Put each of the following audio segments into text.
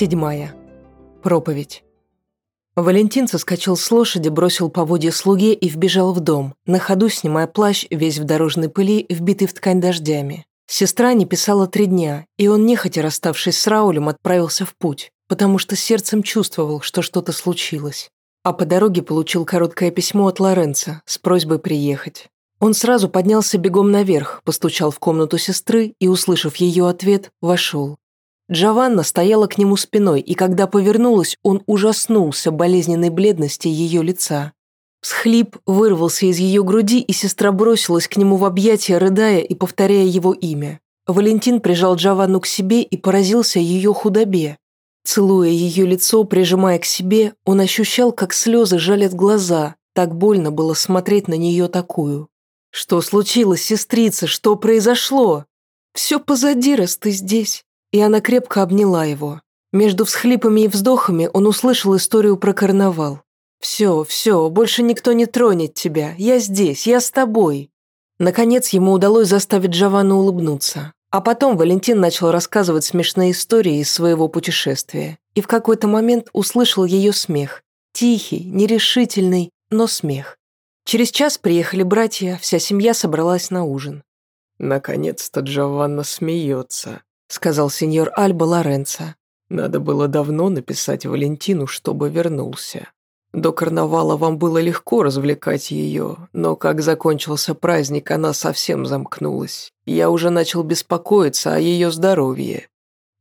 Седьмая. Проповедь. Валентин соскочил с лошади, бросил поводья слуге и вбежал в дом, на ходу снимая плащ, весь в дорожной пыли, вбитый в ткань дождями. Сестра не писала три дня, и он, нехотя расставшись с Раулем, отправился в путь, потому что сердцем чувствовал, что что-то случилось. А по дороге получил короткое письмо от Лоренца с просьбой приехать. Он сразу поднялся бегом наверх, постучал в комнату сестры и, услышав ее ответ, вошел. Джованна стояла к нему спиной, и когда повернулась, он ужаснулся болезненной бледности ее лица. Схлип вырвался из ее груди, и сестра бросилась к нему в объятия, рыдая и повторяя его имя. Валентин прижал Джованну к себе и поразился ее худобе. Целуя ее лицо, прижимая к себе, он ощущал, как слезы жалят глаза. Так больно было смотреть на нее такую. «Что случилось, сестрица? Что произошло?» «Все позади, раз ты здесь». И она крепко обняла его. Между всхлипами и вздохами он услышал историю про карнавал. «Все, все, больше никто не тронет тебя. Я здесь, я с тобой». Наконец ему удалось заставить Джованну улыбнуться. А потом Валентин начал рассказывать смешные истории из своего путешествия. И в какой-то момент услышал ее смех. Тихий, нерешительный, но смех. Через час приехали братья, вся семья собралась на ужин. «Наконец-то Джованна смеется», — сказал сеньор Альба Лоренцо. «Надо было давно написать Валентину, чтобы вернулся. До карнавала вам было легко развлекать ее, но как закончился праздник, она совсем замкнулась. Я уже начал беспокоиться о ее здоровье».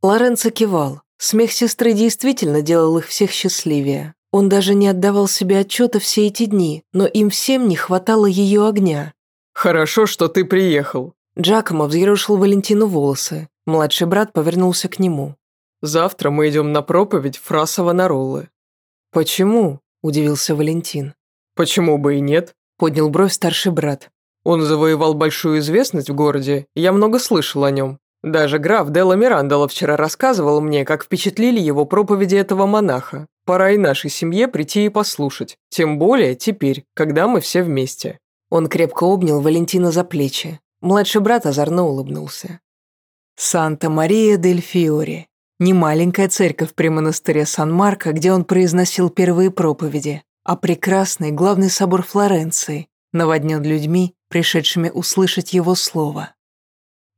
Лоренцо кивал. Смех сестры действительно делал их всех счастливее. Он даже не отдавал себе отчета все эти дни, но им всем не хватало ее огня. «Хорошо, что ты приехал». Джакомо взъерошил Валентину волосы. Младший брат повернулся к нему. «Завтра мы идем на проповедь Фрасова на роллы». «Почему?» – удивился Валентин. «Почему бы и нет?» – поднял бровь старший брат. «Он завоевал большую известность в городе, я много слышал о нем. Даже граф Делла Мирандола вчера рассказывал мне, как впечатлили его проповеди этого монаха. Пора и нашей семье прийти и послушать. Тем более теперь, когда мы все вместе». Он крепко обнял Валентина за плечи. Младший брат озорно улыбнулся. Санта-Мария-дель-Фиори. Не маленькая церковь при монастыре Сан-Марко, где он произносил первые проповеди, а прекрасный главный собор Флоренции, наводнен людьми, пришедшими услышать его слово.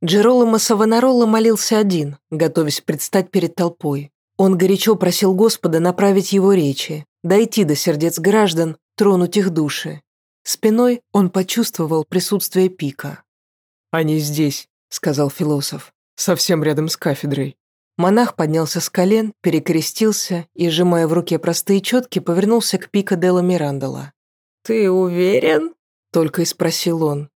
Джероломо Савонаролло молился один, готовясь предстать перед толпой. Он горячо просил Господа направить его речи, дойти до сердец граждан, тронуть их души. Спиной он почувствовал присутствие пика. «Они здесь», — сказал философ, — «совсем рядом с кафедрой». Монах поднялся с колен, перекрестился и, сжимая в руке простые четки, повернулся к Пика Делла Мирандола. «Ты уверен?» — только и спросил он.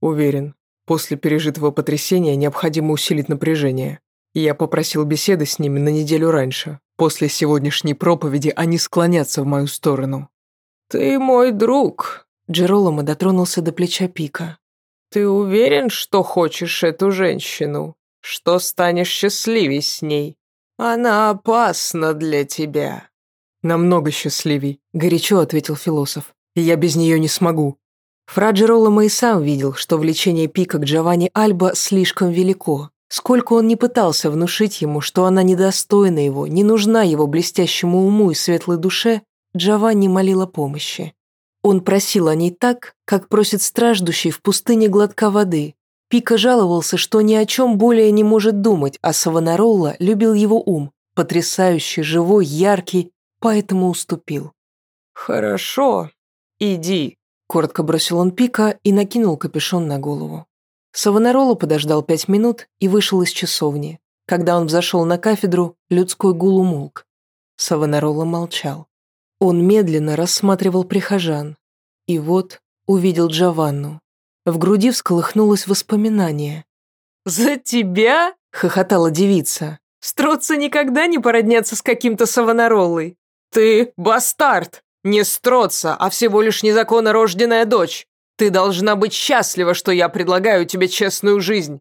«Уверен. После пережитого потрясения необходимо усилить напряжение. Я попросил беседы с ними на неделю раньше. После сегодняшней проповеди они склонятся в мою сторону. «Ты мой друг», — Джероломо дотронулся до плеча Пика. «Ты уверен, что хочешь эту женщину? Что станешь счастливей с ней? Она опасна для тебя». «Намного счастливей», — горячо ответил философ. «Я без нее не смогу». Фра Джероломо и сам видел, что влечение Пика к Джованни Альба слишком велико. Сколько он не пытался внушить ему, что она недостойна его, не нужна его блестящему уму и светлой душе, Джованни молила помощи. Он просил о ней так, как просит страждущий в пустыне глотка воды. Пика жаловался, что ни о чем более не может думать, а Савонаролла любил его ум, потрясающий, живой, яркий, поэтому уступил. «Хорошо, иди», Коротко бросил он пика и накинул капюшон на голову. Савонарола подождал пять минут и вышел из часовни. Когда он взошел на кафедру, людской гул умолк. Савонарола молчал. Он медленно рассматривал прихожан. И вот увидел Джованну. В груди всколыхнулось воспоминание. «За тебя?» — хохотала девица. «Строться никогда не породняться с каким-то Савонаролой. Ты бастард!» «Не строться, а всего лишь незаконно рожденная дочь. Ты должна быть счастлива, что я предлагаю тебе честную жизнь».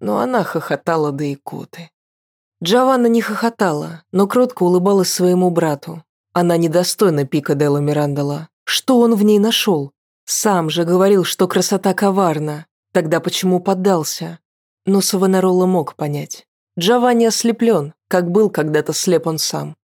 Но она хохотала до икоты. Джованна не хохотала, но кротко улыбалась своему брату. Она недостойна пика Делла Мирандола. Что он в ней нашел? Сам же говорил, что красота коварна. Тогда почему поддался? Но Савонаролла мог понять. Джованни ослеплен, как был когда-то слеп он сам.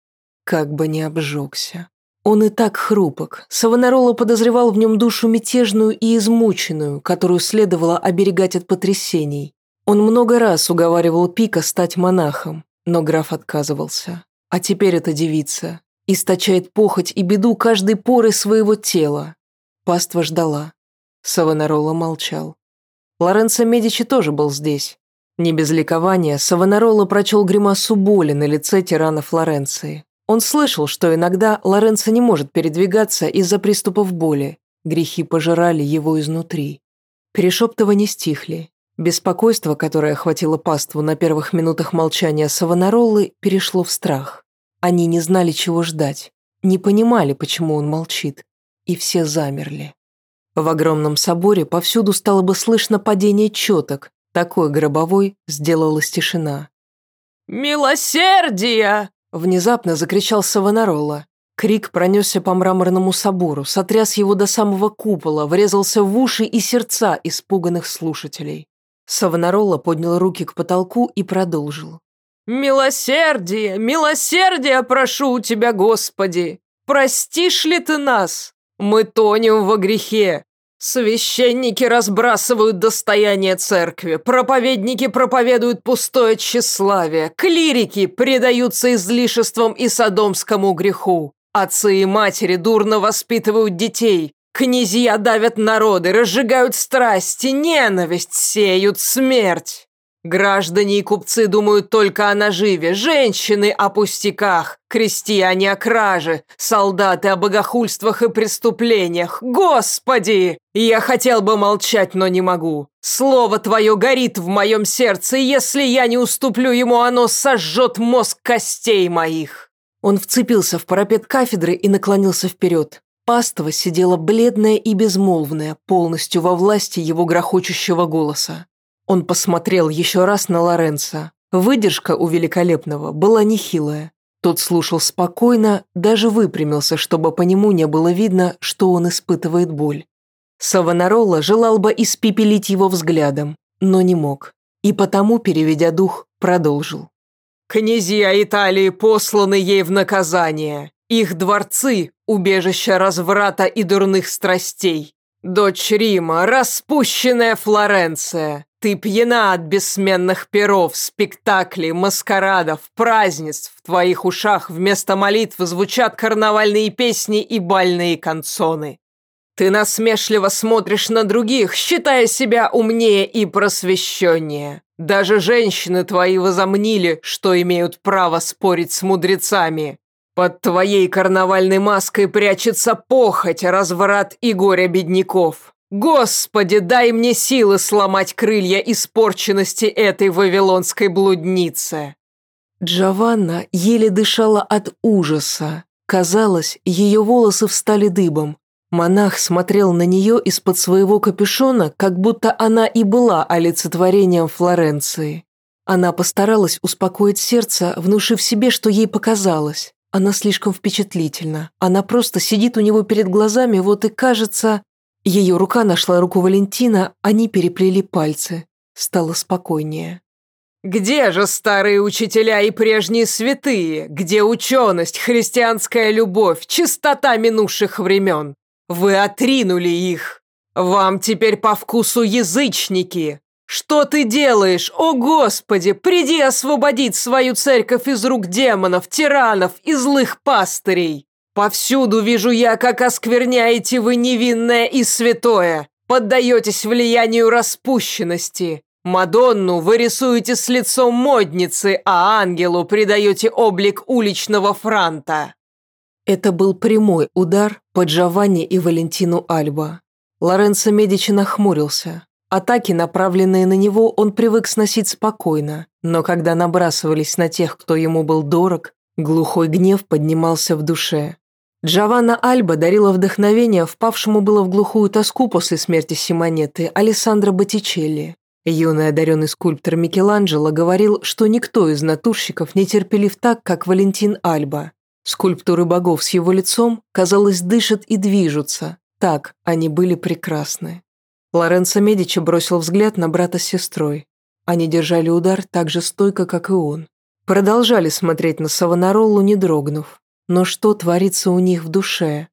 Как бы не обжегся. Он и так хрупок. Савонарола подозревал в нем душу мятежную и измученную, которую следовало оберегать от потрясений. Он много раз уговаривал Пика стать монахом, но граф отказывался. А теперь эта девица источает похоть и беду каждой поры своего тела. Паства ждала. Савонарола молчал. Лоренцо Медичи тоже был здесь. Не без ликования Савонарола прочел гримасу боли на лице тирана Флоренции. Он слышал, что иногда Лоренцо не может передвигаться из-за приступов боли. Грехи пожирали его изнутри. Перешептывания стихли. Беспокойство, которое охватило паству на первых минутах молчания Савонароллы, перешло в страх. Они не знали, чего ждать, не понимали, почему он молчит, и все замерли. В огромном соборе повсюду стало бы слышно падение четок, такой гробовой сделалась тишина. «Милосердие!» Внезапно закричал Савонарола. Крик пронесся по мраморному собору, сотряс его до самого купола, врезался в уши и сердца испуганных слушателей. Савонарола поднял руки к потолку и продолжил. «Милосердие, милосердие прошу у тебя, Господи! Простишь ли ты нас? Мы тонем во грехе, Священники разбрасывают достояние церкви, проповедники проповедуют пустое тщеславие, клирики предаются излишествам и садомскому греху, отцы и матери дурно воспитывают детей, князья давят народы, разжигают страсти, ненависть, сеют смерть. Граждане и купцы думают только о наживе, женщины о пустяках, крестьяне о краже, солдаты о богохульствах и преступлениях. Господи! Я хотел бы молчать, но не могу. Слово твое горит в моем сердце, и если я не уступлю ему, оно сожжет мозг костей моих. Он вцепился в парапет кафедры и наклонился вперед. Паства сидела бледная и безмолвная, полностью во власти его грохочущего голоса. Он посмотрел еще раз на Лоренца. Выдержка у великолепного была нехилая. Тот слушал спокойно, даже выпрямился, чтобы по нему не было видно, что он испытывает боль. Савонарола желал бы испепелить его взглядом, но не мог. И потому, переведя дух, продолжил. «Князья Италии посланы ей в наказание. Их дворцы – убежище разврата и дурных страстей. Дочь Рима – распущенная Флоренция. Ты пьяна от бессменных перов, спектаклей, маскарадов, празднеств. В твоих ушах вместо молитв звучат карнавальные песни и бальные канцоны. Ты насмешливо смотришь на других, считая себя умнее и просвещеннее. Даже женщины твои возомнили, что имеют право спорить с мудрецами. Под твоей карнавальной маской прячется похоть, разврат и горе бедняков. Господи, дай мне силы сломать крылья испорченности этой вавилонской блудницы!» Джованна еле дышала от ужаса. Казалось, ее волосы встали дыбом. Монах смотрел на нее из-под своего капюшона, как будто она и была олицетворением Флоренции. Она постаралась успокоить сердце, внушив себе, что ей показалось. Она слишком впечатлительна. Она просто сидит у него перед глазами, вот и кажется, ее рука нашла руку Валентина, они переплели пальцы. Стало спокойнее. «Где же старые учителя и прежние святые? Где ученость, христианская любовь, чистота минувших времен? Вы отринули их. Вам теперь по вкусу язычники. Что ты делаешь, о Господи? Приди освободить свою церковь из рук демонов, тиранов и злых пастырей. Повсюду вижу я, как оскверняете вы невинное и святое, поддаетесь влиянию распущенности. Мадонну вы рисуете с лицом модницы, а ангелу придаете облик уличного франта». Это был прямой удар по Джованни и Валентину Альба. Лоренцо Медичи нахмурился. Атаки, направленные на него, он привык сносить спокойно, но когда набрасывались на тех, кто ему был дорог, глухой гнев поднимался в душе. Джованна Альба дарила вдохновение впавшему было в глухую тоску после смерти Симонеты Алессандро Боттичелли. Юный одаренный скульптор Микеланджело говорил, что никто из натурщиков не терпелив так, как Валентин Альба. Скульптуры богов с его лицом, казалось, дышат и движутся. Так они были прекрасны. Лоренцо Медичи бросил взгляд на брата с сестрой. Они держали удар так же стойко, как и он. Продолжали смотреть на Савонаролу, не дрогнув. Но что творится у них в душе?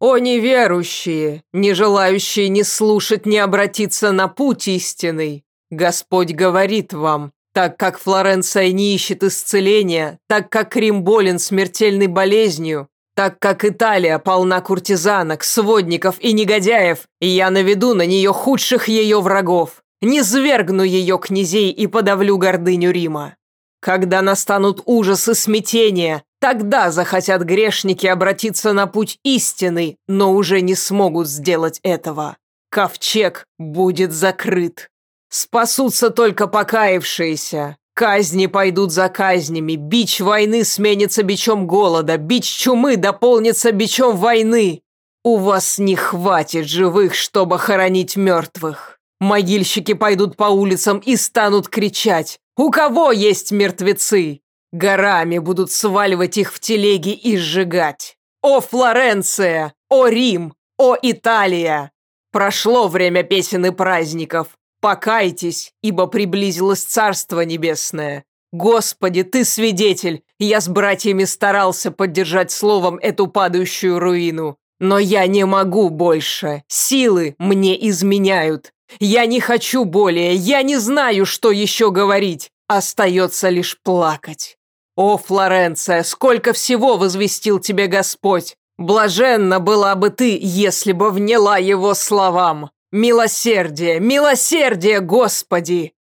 «О неверующие, не желающие ни слушать, ни обратиться на путь истинный! Господь говорит вам, так как Флоренция не ищет исцеления, так как Рим болен смертельной болезнью, так как Италия полна куртизанок, сводников и негодяев, и я наведу на нее худших ее врагов, не свергну ее князей и подавлю гордыню Рима. Когда настанут ужас и смятение, тогда захотят грешники обратиться на путь истины, но уже не смогут сделать этого. Ковчег будет закрыт. Спасутся только покаявшиеся. Казни пойдут за казнями, бич войны сменится бичом голода, бич чумы дополнится бичом войны. У вас не хватит живых, чтобы хоронить мертвых. Могильщики пойдут по улицам и станут кричать «У кого есть мертвецы?» Горами будут сваливать их в телеги и сжигать. «О, Флоренция! О, Рим! О, Италия!» Прошло время песен и праздников. Покайтесь, ибо приблизилось Царство Небесное. Господи, Ты свидетель, я с братьями старался поддержать словом эту падающую руину. Но я не могу больше, силы мне изменяют. Я не хочу более, я не знаю, что еще говорить. Остается лишь плакать. О, Флоренция, сколько всего возвестил тебе Господь! Блаженна была бы ты, если бы вняла его словам. «Милосердие! Милосердие, Господи!»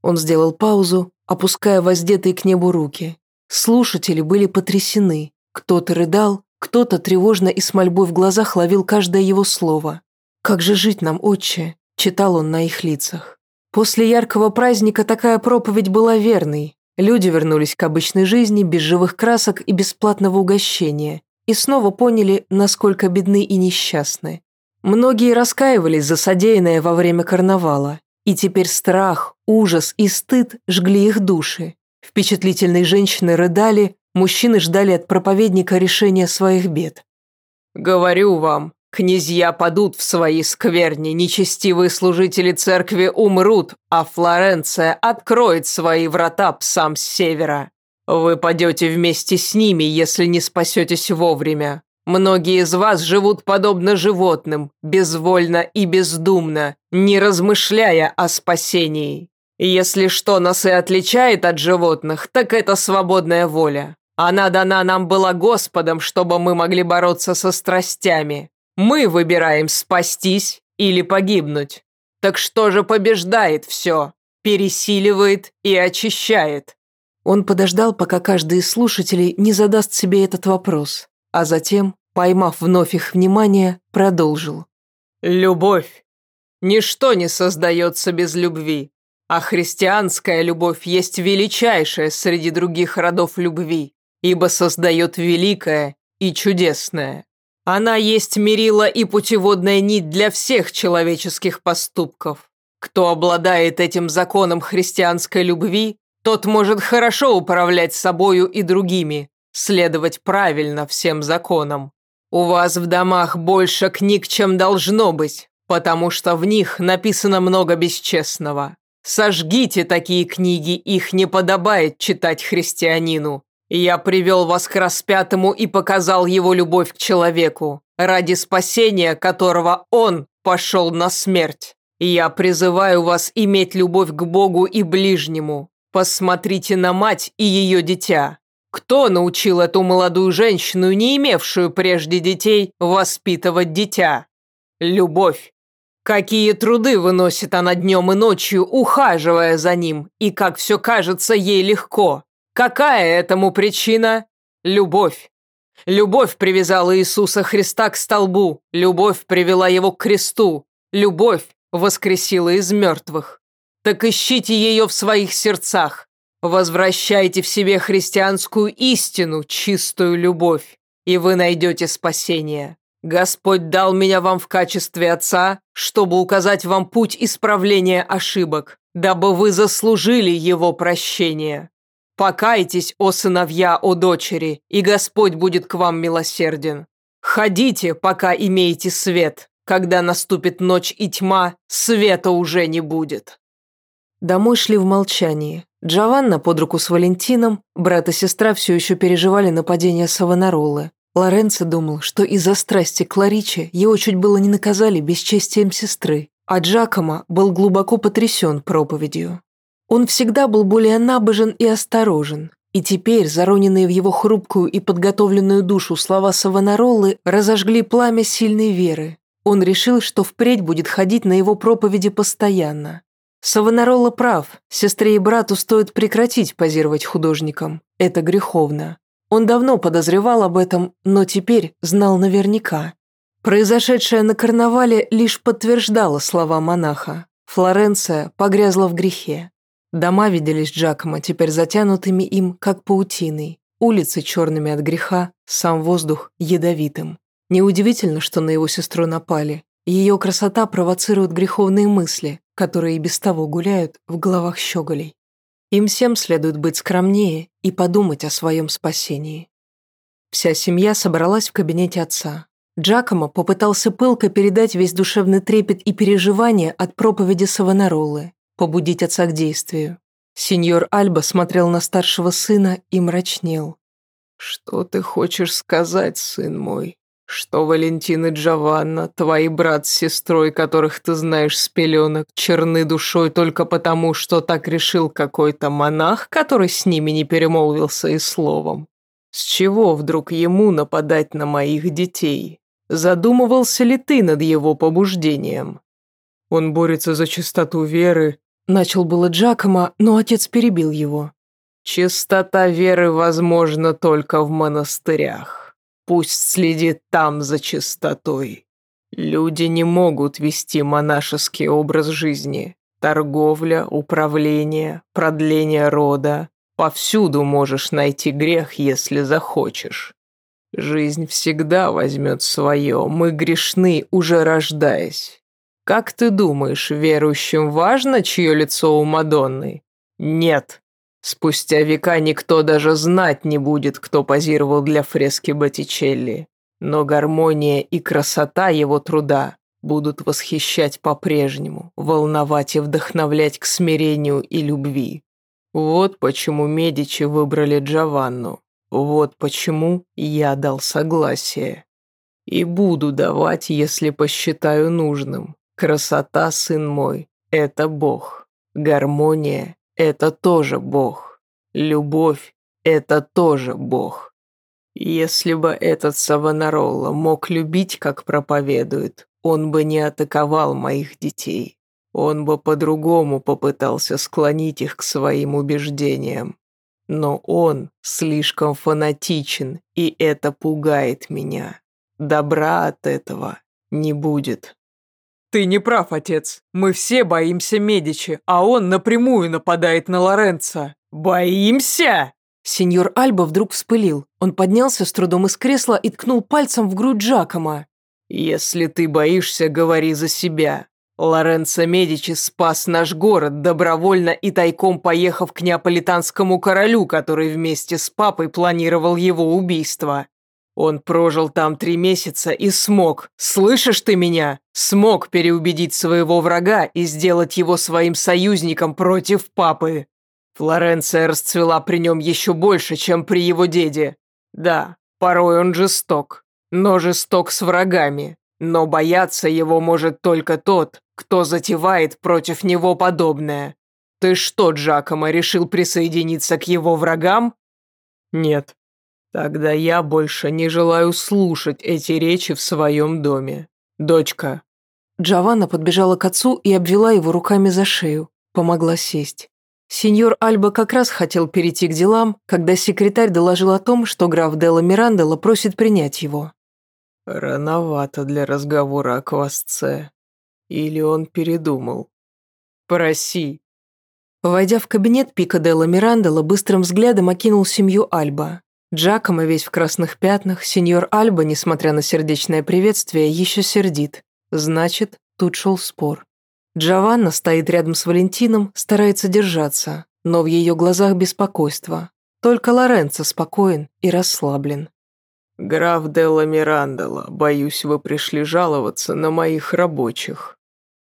Он сделал паузу, опуская воздетые к небу руки. Слушатели были потрясены. Кто-то рыдал, кто-то тревожно и с мольбой в глазах ловил каждое его слово. «Как же жить нам, отче?» – читал он на их лицах. После яркого праздника такая проповедь была верной. Люди вернулись к обычной жизни без живых красок и бесплатного угощения и снова поняли, насколько бедны и несчастны. Многие раскаивались за содеянное во время карнавала, и теперь страх, ужас и стыд жгли их души. Впечатлительные женщины рыдали, мужчины ждали от проповедника решения своих бед. «Говорю вам, князья падут в свои скверни, нечестивые служители церкви умрут, а Флоренция откроет свои врата псам с севера. Вы падете вместе с ними, если не спасетесь вовремя. Многие из вас живут подобно животным, безвольно и бездумно, не размышляя о спасении. Если что нас и отличает от животных, так это свободная воля. Она дана нам была Господом, чтобы мы могли бороться со страстями. Мы выбираем спастись или погибнуть. Так что же побеждает все? Пересиливает и очищает. Он подождал, пока каждый из слушателей не задаст себе этот вопрос, а затем поймав вновь их внимание, продолжил. «Любовь. Ничто не создается без любви, а христианская любовь есть величайшая среди других родов любви, ибо создает великое и чудесное. Она есть мерила и путеводная нить для всех человеческих поступков. Кто обладает этим законом христианской любви, тот может хорошо управлять собою и другими, следовать правильно всем законам. «У вас в домах больше книг, чем должно быть, потому что в них написано много бесчестного. Сожгите такие книги, их не подобает читать христианину. Я привел вас к распятому и показал его любовь к человеку, ради спасения которого он пошел на смерть. Я призываю вас иметь любовь к Богу и ближнему. Посмотрите на мать и ее дитя. Кто научил эту молодую женщину, не имевшую прежде детей, воспитывать дитя? Любовь. Какие труды выносит она днем и ночью, ухаживая за ним, и как все кажется ей легко. Какая этому причина? Любовь. Любовь привязала Иисуса Христа к столбу, любовь привела его к кресту, любовь воскресила из мертвых. Так ищите ее в своих сердцах, Возвращайте в себе христианскую истину, чистую любовь, и вы найдете спасение. Господь дал меня вам в качестве отца, чтобы указать вам путь исправления ошибок, дабы вы заслужили его прощение. Покайтесь, о сыновья, о дочери, и Господь будет к вам милосерден. Ходите, пока имеете свет. Когда наступит ночь и тьма, света уже не будет. Домой шли в молчании. Джованна под руку с Валентином, брат и сестра все еще переживали нападение Савонаролы. Лоренцо думал, что из-за страсти к Лариче его чуть было не наказали бесчестием сестры, а Джакомо был глубоко потрясен проповедью. Он всегда был более набожен и осторожен, и теперь зароненные в его хрупкую и подготовленную душу слова Савонаролы разожгли пламя сильной веры. Он решил, что впредь будет ходить на его проповеди постоянно. Савонарола прав, сестре и брату стоит прекратить позировать художникам. Это греховно. Он давно подозревал об этом, но теперь знал наверняка. Произошедшее на карнавале лишь подтверждало слова монаха. Флоренция погрязла в грехе. Дома виделись Джакомо теперь затянутыми им, как паутиной. Улицы черными от греха, сам воздух ядовитым. Неудивительно, что на его сестру напали. Ее красота провоцирует греховные мысли, которые и без того гуляют в головах щеголей. Им всем следует быть скромнее и подумать о своем спасении. Вся семья собралась в кабинете отца. Джакомо попытался пылко передать весь душевный трепет и переживания от проповеди Савонаролы, побудить отца к действию. Сеньор Альба смотрел на старшего сына и мрачнел. «Что ты хочешь сказать, сын мой?» что Валентин и Джованна, твои брат с сестрой, которых ты знаешь с пеленок, черны душой только потому, что так решил какой-то монах, который с ними не перемолвился и словом. С чего вдруг ему нападать на моих детей? Задумывался ли ты над его побуждением? Он борется за чистоту веры. Начал было Джакома, но отец перебил его. Чистота веры возможна только в монастырях. Пусть следит там за чистотой. Люди не могут вести монашеский образ жизни. Торговля, управление, продление рода. Повсюду можешь найти грех, если захочешь. Жизнь всегда возьмет свое, мы грешны, уже рождаясь. Как ты думаешь, верующим важно, чье лицо у Мадонны? Нет. Спустя века никто даже знать не будет, кто позировал для фрески Боттичелли. Но гармония и красота его труда будут восхищать по-прежнему, волновать и вдохновлять к смирению и любви. Вот почему Медичи выбрали Джованну. Вот почему я дал согласие. И буду давать, если посчитаю нужным. Красота, сын мой, это Бог. Гармония это тоже Бог. Любовь – это тоже Бог. Если бы этот Савонаролла мог любить, как проповедует, он бы не атаковал моих детей. Он бы по-другому попытался склонить их к своим убеждениям. Но он слишком фанатичен, и это пугает меня. Добра от этого не будет. «Ты не прав, отец. Мы все боимся Медичи, а он напрямую нападает на Лоренцо». «Боимся?» Сеньор Альба вдруг вспылил. Он поднялся с трудом из кресла и ткнул пальцем в грудь Джакома. «Если ты боишься, говори за себя. Лоренцо Медичи спас наш город, добровольно и тайком поехав к неаполитанскому королю, который вместе с папой планировал его убийство. Он прожил там три месяца и смог, слышишь ты меня, смог переубедить своего врага и сделать его своим союзником против папы. Флоренция расцвела при нем еще больше, чем при его деде. Да, порой он жесток, но жесток с врагами. Но бояться его может только тот, кто затевает против него подобное. Ты что, Джакомо, решил присоединиться к его врагам? Нет. Тогда я больше не желаю слушать эти речи в своем доме. Дочка. Джованна подбежала к отцу и обвела его руками за шею. Помогла сесть. Сеньор Альба как раз хотел перейти к делам, когда секретарь доложил о том, что граф Делла Мирандела просит принять его. «Рановато для разговора о квасце. Или он передумал?» «Проси». Войдя в кабинет, Пика Делла Мирандела быстрым взглядом окинул семью Альба. Джакомо весь в красных пятнах, сеньор Альба, несмотря на сердечное приветствие, еще сердит. Значит, тут шел спор. Джованна стоит рядом с Валентином, старается держаться, но в ее глазах беспокойство. Только Лоренцо спокоен и расслаблен. «Граф Делла Мирандола, боюсь, вы пришли жаловаться на моих рабочих».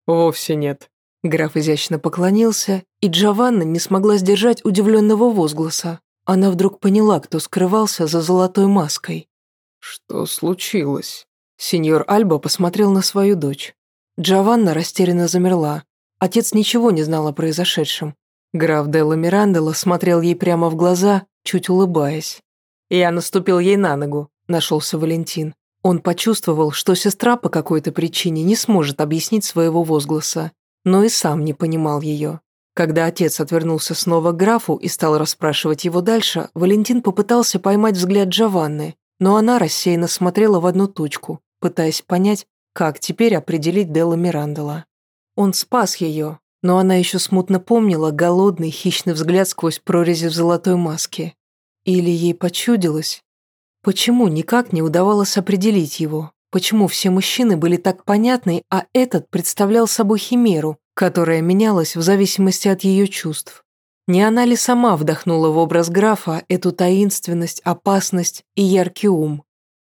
«Вовсе нет». Граф изящно поклонился, и Джованна не смогла сдержать удивленного возгласа. Она вдруг поняла, кто скрывался за золотой маской. «Что случилось?» Сеньор Альба посмотрел на свою дочь. Джованна растерянно замерла. Отец ничего не знал о произошедшем. Граф Делла Мирандела смотрел ей прямо в глаза, чуть улыбаясь. «Я наступил ей на ногу», – нашелся Валентин. Он почувствовал, что сестра по какой-то причине не сможет объяснить своего возгласа, но и сам не понимал ее. Когда отец отвернулся снова к графу и стал расспрашивать его дальше, Валентин попытался поймать взгляд Джованны, но она рассеянно смотрела в одну точку, пытаясь понять, как теперь определить Делла Мирандела. Он спас ее, но она еще смутно помнила голодный, хищный взгляд сквозь прорези в золотой маске. Или ей почудилось? Почему никак не удавалось определить его? Почему все мужчины были так понятны, а этот представлял собой химеру, которая менялась в зависимости от ее чувств? Не она ли сама вдохнула в образ графа эту таинственность, опасность и яркий ум?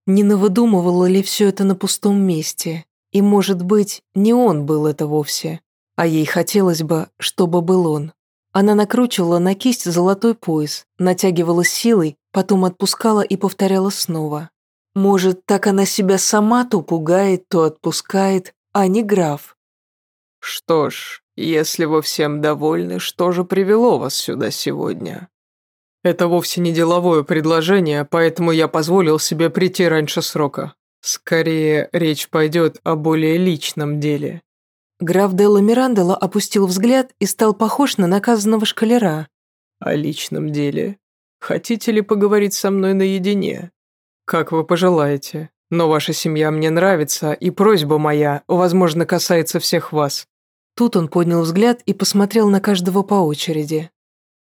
Не навыдумывала ли все это на пустом месте? И, может быть, не он был это вовсе, а ей хотелось бы, чтобы был он. Она накручивала на кисть золотой пояс, натягивала силой, потом отпускала и повторяла снова. Может, так она себя сама то пугает, то отпускает, а не граф. «Что ж, если вы всем довольны, что же привело вас сюда сегодня?» «Это вовсе не деловое предложение, поэтому я позволил себе прийти раньше срока. Скорее, речь пойдет о более личном деле». Граф Делла Мирандела опустил взгляд и стал похож на наказанного шкалера. «О личном деле? Хотите ли поговорить со мной наедине?» «Как вы пожелаете. Но ваша семья мне нравится, и просьба моя, возможно, касается всех вас». Тут он поднял взгляд и посмотрел на каждого по очереди.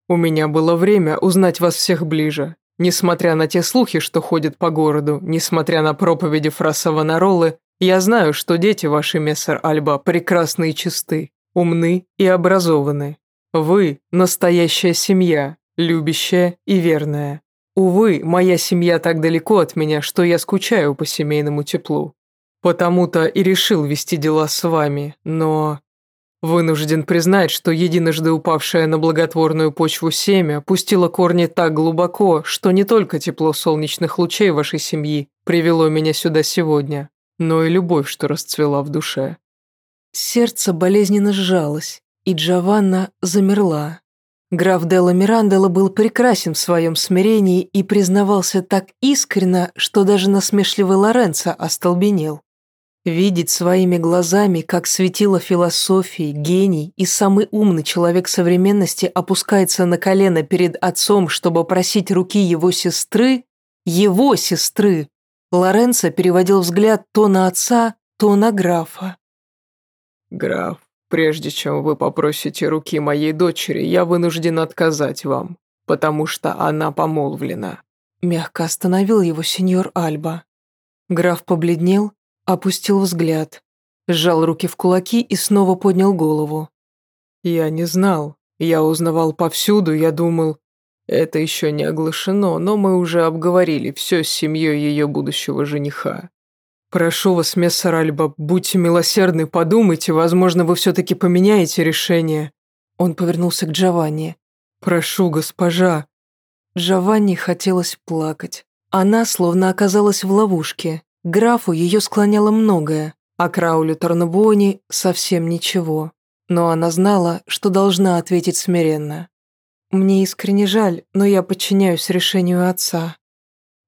«У меня было время узнать вас всех ближе. Несмотря на те слухи, что ходят по городу, несмотря на проповеди фраз Савонаролы, я знаю, что дети ваши, мессер Альба, прекрасны и чисты, умны и образованы. Вы – настоящая семья, любящая и верная. Увы, моя семья так далеко от меня, что я скучаю по семейному теплу. Потому-то и решил вести дела с вами, но... Вынужден признать, что единожды упавшее на благотворную почву семя пустило корни так глубоко, что не только тепло солнечных лучей вашей семьи привело меня сюда сегодня, но и любовь, что расцвела в душе. Сердце болезненно сжалось, и Джованна замерла. Граф Делла Мирандела был прекрасен в своем смирении и признавался так искренно, что даже насмешливый Лоренцо остолбенел. Видеть своими глазами, как светило философии, гений и самый умный человек современности опускается на колено перед отцом, чтобы просить руки его сестры, его сестры, Лоренцо переводил взгляд то на отца, то на графа. «Граф, прежде чем вы попросите руки моей дочери, я вынужден отказать вам, потому что она помолвлена». Мягко остановил его сеньор Альба. Граф побледнел, опустил взгляд, сжал руки в кулаки и снова поднял голову. «Я не знал. Я узнавал повсюду, я думал, это еще не оглашено, но мы уже обговорили все с семьей ее будущего жениха. Прошу вас, мессер Альба, будьте милосердны, подумайте, возможно, вы все-таки поменяете решение. Он повернулся к Джованни. Прошу, госпожа. Джованни хотелось плакать. Она словно оказалась в ловушке. Графу ее склоняло многое, а Краулю Торнабуони совсем ничего. Но она знала, что должна ответить смиренно. Мне искренне жаль, но я подчиняюсь решению отца.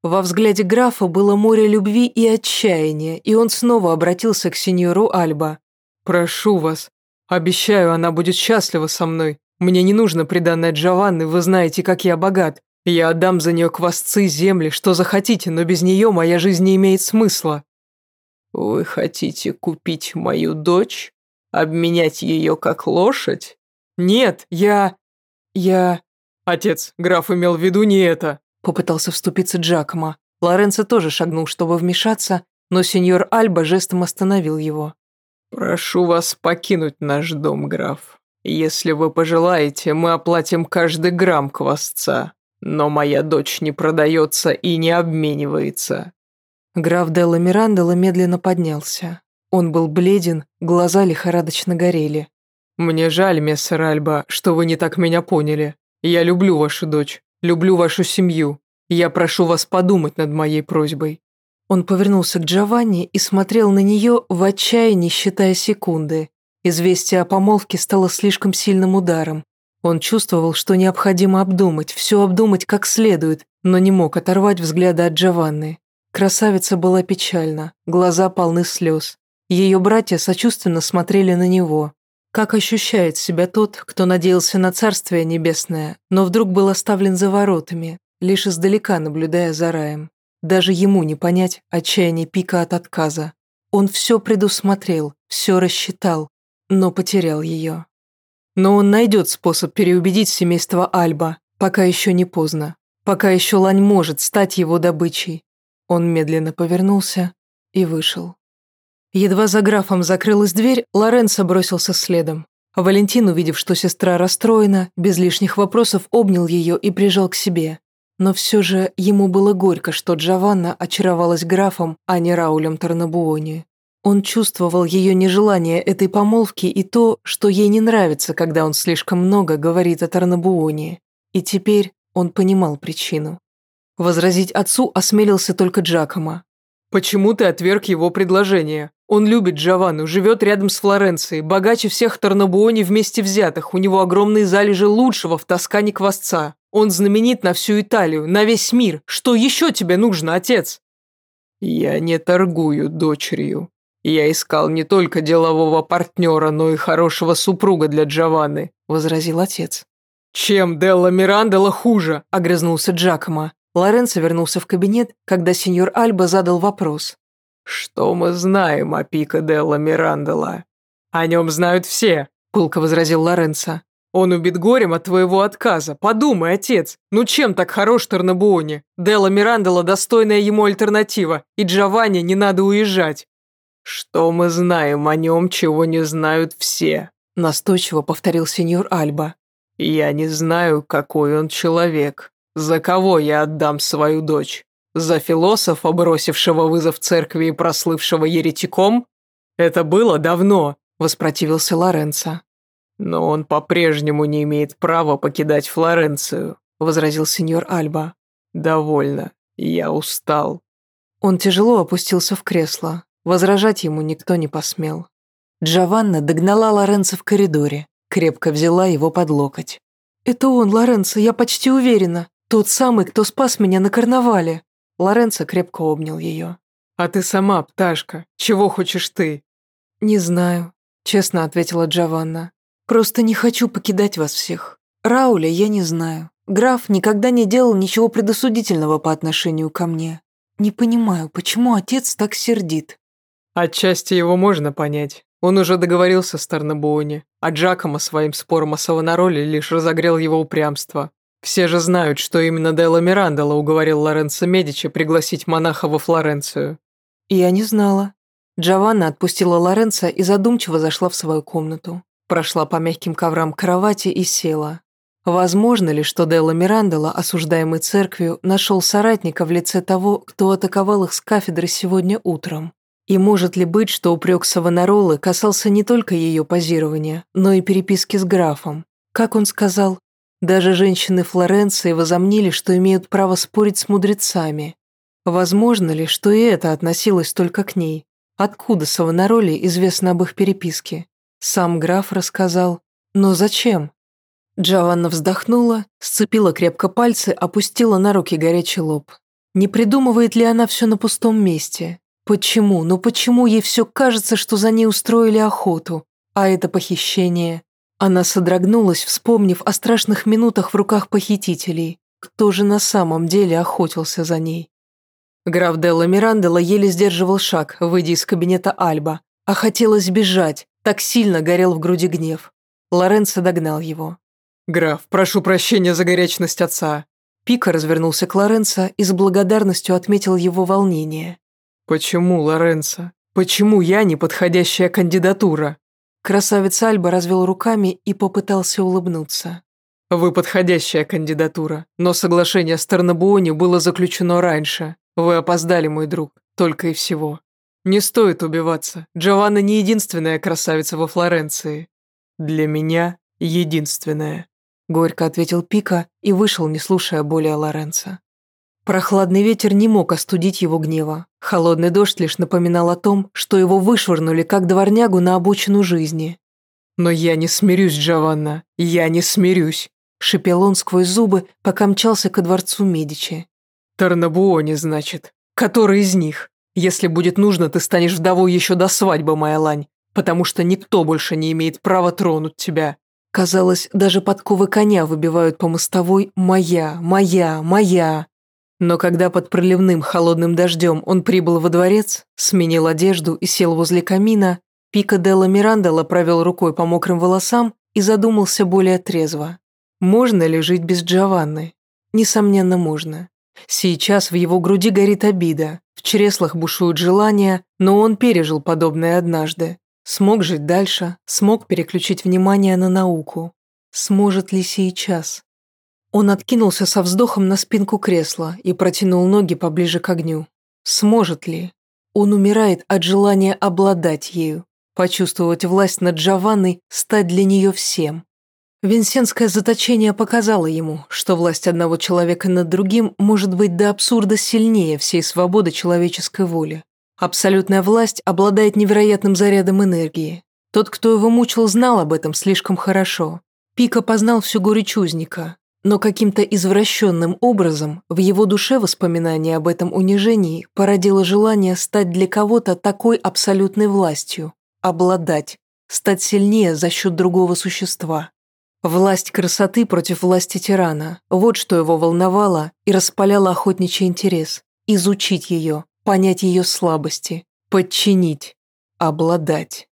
Во взгляде графа было море любви и отчаяния, и он снова обратился к сеньору Альба. «Прошу вас. Обещаю, она будет счастлива со мной. Мне не нужно приданное Джованны, вы знаете, как я богат. Я отдам за нее квасцы, земли, что захотите, но без нее моя жизнь не имеет смысла». «Вы хотите купить мою дочь? Обменять ее как лошадь?» «Нет, я...» «Я...» «Отец, граф имел в виду не это», — попытался вступиться Джакомо. Лоренцо тоже шагнул, чтобы вмешаться, но сеньор Альба жестом остановил его. «Прошу вас покинуть наш дом, граф. Если вы пожелаете, мы оплатим каждый грамм квасца, но моя дочь не продается и не обменивается». Граф Делла Мирандела медленно поднялся. Он был бледен, глаза лихорадочно горели. «Мне жаль, мессер Альба, что вы не так меня поняли. Я люблю вашу дочь, люблю вашу семью. Я прошу вас подумать над моей просьбой». Он повернулся к Джованни и смотрел на нее в отчаянии, считая секунды. Известие о помолвке стало слишком сильным ударом. Он чувствовал, что необходимо обдумать, все обдумать как следует, но не мог оторвать взгляда от Джованны. Красавица была печальна, глаза полны слез. Ее братья сочувственно смотрели на него. Как ощущает себя тот, кто надеялся на Царствие Небесное, но вдруг был оставлен за воротами, лишь издалека наблюдая за раем. Даже ему не понять отчаяние пика от отказа. Он все предусмотрел, все рассчитал, но потерял ее. Но он найдет способ переубедить семейство Альба, пока еще не поздно, пока еще Лань может стать его добычей. Он медленно повернулся и вышел. Едва за графом закрылась дверь, Лоренцо бросился следом. Валентин, увидев, что сестра расстроена, без лишних вопросов обнял ее и прижал к себе. Но все же ему было горько, что Джованна очаровалась графом, а не Раулем Тарнабуони. Он чувствовал ее нежелание этой помолвки и то, что ей не нравится, когда он слишком много говорит о Тарнабуоне. И теперь он понимал причину. Возразить отцу осмелился только Джакома. «Почему ты отверг его предложение? Он любит Джованну, живет рядом с Флоренцией, богаче всех Тарнабуони вместе взятых, у него огромные залежи лучшего в Тоскане квасца. Он знаменит на всю Италию, на весь мир. Что еще тебе нужно, отец?» «Я не торгую дочерью», «Я искал не только делового партнера, но и хорошего супруга для Джованны», – возразил отец. «Чем Делла Мирандела хуже?» – огрызнулся Джакомо. Лоренцо вернулся в кабинет, когда сеньор Альба задал вопрос. «Что мы знаем о Пико Делла Мирандела?» «О нем знают все», – пылко возразил Лоренцо. «Он убит горем от твоего отказа. Подумай, отец, ну чем так хорош Торнабуони? Делла Мирандела достойная ему альтернатива, и Джованни не надо уезжать. «Что мы знаем о нем, чего не знают все?» Настойчиво повторил сеньор Альба. «Я не знаю, какой он человек. За кого я отдам свою дочь? За философа, бросившего вызов церкви и прослывшего еретиком? Это было давно», – воспротивился Лоренцо. «Но он по-прежнему не имеет права покидать Флоренцию», – возразил сеньор Альба. «Довольно. Я устал». Он тяжело опустился в кресло. Возражать ему никто не посмел. Джованна догнала Лоренцо в коридоре, крепко взяла его под локоть. «Это он, Лоренцо, я почти уверена. Тот самый, кто спас меня на карнавале». Лоренцо крепко обнял ее. «А ты сама, пташка, чего хочешь ты?» «Не знаю», — честно ответила Джованна. «Просто не хочу покидать вас всех. Рауля я не знаю. Граф никогда не делал ничего предосудительного по отношению ко мне. Не понимаю, почему отец так сердит. Отчасти его можно понять. Он уже договорился с Тарнабуони, а Джакомо своим спором о Савонароле лишь разогрел его упрямство. Все же знают, что именно Делла Мирандола уговорил Лоренцо Медичи пригласить монаха во Флоренцию. Я не знала. Джованна отпустила Лоренцо и задумчиво зашла в свою комнату. Прошла по мягким коврам кровати и села. Возможно ли, что Делла Мирандола, осуждаемый церковью, нашел соратника в лице того, кто атаковал их с кафедры сегодня утром? И может ли быть, что упрек Савонаролы касался не только ее позирования, но и переписки с графом? Как он сказал, даже женщины Флоренции возомнили, что имеют право спорить с мудрецами. Возможно ли, что и это относилось только к ней? Откуда Савонароле известно об их переписке? Сам граф рассказал. Но зачем? Джованна вздохнула, сцепила крепко пальцы, опустила на руки горячий лоб. Не придумывает ли она все на пустом месте? Почему, ну почему ей все кажется, что за ней устроили охоту? А это похищение? Она содрогнулась, вспомнив о страшных минутах в руках похитителей. Кто же на самом деле охотился за ней? Граф Делла Мирандела еле сдерживал шаг, выйдя из кабинета Альба. А хотелось бежать, так сильно горел в груди гнев. Лоренцо догнал его. «Граф, прошу прощения за горячность отца». Пика развернулся к Лоренцо и с благодарностью отметил его волнение. «Почему, Лоренцо? Почему я неподходящая кандидатура?» Красавец Альба развел руками и попытался улыбнуться. «Вы подходящая кандидатура, но соглашение с Тарнабуони было заключено раньше. Вы опоздали, мой друг, только и всего. Не стоит убиваться. Джованна не единственная красавица во Флоренции». Для меня единственная. Горько ответил Пика и вышел, не слушая более Лоренца. Прохладный ветер не мог остудить его гнева. Холодный дождь лишь напоминал о том, что его вышвырнули как дворнягу на обочину жизни. «Но я не смирюсь, Джованна, я не смирюсь», – шипел он сквозь зубы, пока мчался ко дворцу Медичи. «Тарнабуоне, значит. Который из них? Если будет нужно, ты станешь вдовой еще до свадьбы, моя лань, потому что никто больше не имеет права тронуть тебя». Казалось, даже подковы коня выбивают по мостовой «моя, моя, моя». Но когда под проливным холодным дождем он прибыл во дворец, сменил одежду и сел возле камина, Пика Делла Мирандола провел рукой по мокрым волосам и задумался более трезво. Можно ли жить без Джованны? Несомненно, можно. Сейчас в его груди горит обида, в чреслах бушуют желания, но он пережил подобное однажды. Смог жить дальше, смог переключить внимание на науку. Сможет ли сейчас? Он откинулся со вздохом на спинку кресла и протянул ноги поближе к огню. Сможет ли? Он умирает от желания обладать ею, почувствовать власть над Джованной, стать для нее всем. Винсентское заточение показало ему, что власть одного человека над другим может быть до абсурда сильнее всей свободы человеческой воли. Абсолютная власть обладает невероятным зарядом энергии. Тот, кто его мучил, знал об этом слишком хорошо. Пика познал всю горечь узника, но каким-то извращенным образом в его душе воспоминание об этом унижении породило желание стать для кого-то такой абсолютной властью, обладать, стать сильнее за счет другого существа. Власть красоты против власти тирана – вот что его волновало и распаляло охотничий интерес. Изучить ее, понять ее слабости, подчинить, обладать.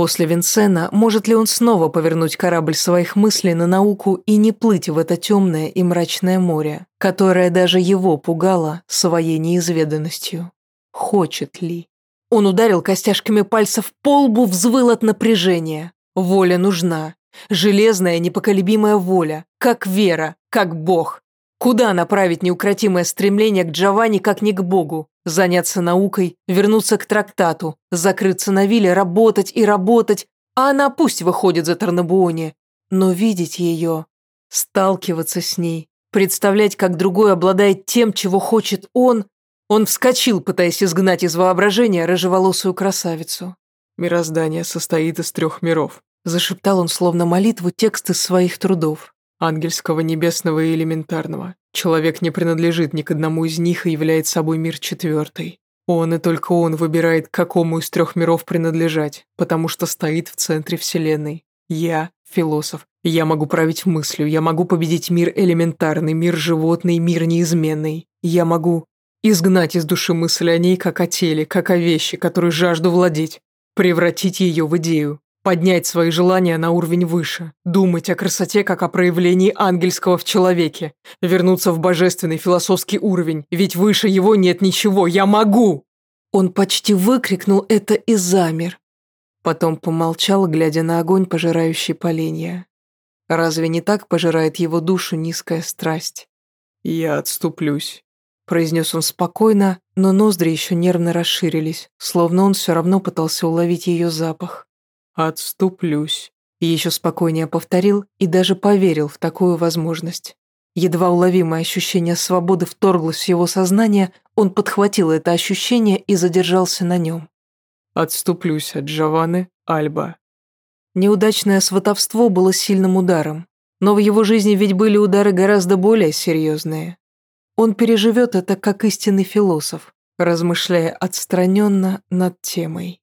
После Винсена, может ли он снова повернуть корабль своих мыслей на науку и не плыть в это темное и мрачное море, которое даже его пугало своей неизведанностью? Хочет ли? Он ударил костяшками пальцев по лбу, взвыл от напряжения. Воля нужна. Железная, непоколебимая воля. Как вера, как Бог. Куда направить неукротимое стремление к Джованни, как не к Богу? Заняться наукой, вернуться к трактату, закрыться на вилле, работать и работать, а она пусть выходит за Тарнабуоне. Но видеть ее, сталкиваться с ней, представлять, как другой обладает тем, чего хочет он, он вскочил, пытаясь изгнать из воображения рыжеволосую красавицу. «Мироздание состоит из трех миров», – зашептал он словно молитву текст из своих трудов ангельского, небесного и элементарного. Человек не принадлежит ни к одному из них и является собой мир четвертый. Он и только он выбирает, к какому из трех миров принадлежать, потому что стоит в центре Вселенной. Я – философ. Я могу править мыслью, я могу победить мир элементарный, мир животный, мир неизменный. Я могу изгнать из души мысль о ней, как о теле, как о вещи, которую жажду владеть, превратить ее в идею, Поднять свои желания на уровень выше, думать о красоте как о проявлении ангельского в человеке, вернуться в божественный философский уровень, ведь выше его нет ничего, я могу!» Он почти выкрикнул это и замер. Потом помолчал, глядя на огонь, пожирающий поленья. Разве не так пожирает его душу низкая страсть? «Я отступлюсь», — произнес он спокойно, но ноздри еще нервно расширились, словно он все равно пытался уловить ее запах. «Отступлюсь», еще спокойнее повторил и даже поверил в такую возможность. Едва уловимое ощущение свободы вторглось в его сознание, он подхватил это ощущение и задержался на нем. «Отступлюсь от Джованны Альба». Неудачное сватовство было сильным ударом, но в его жизни ведь были удары гораздо более серьезные. Он переживет это как истинный философ, размышляя отстраненно над темой.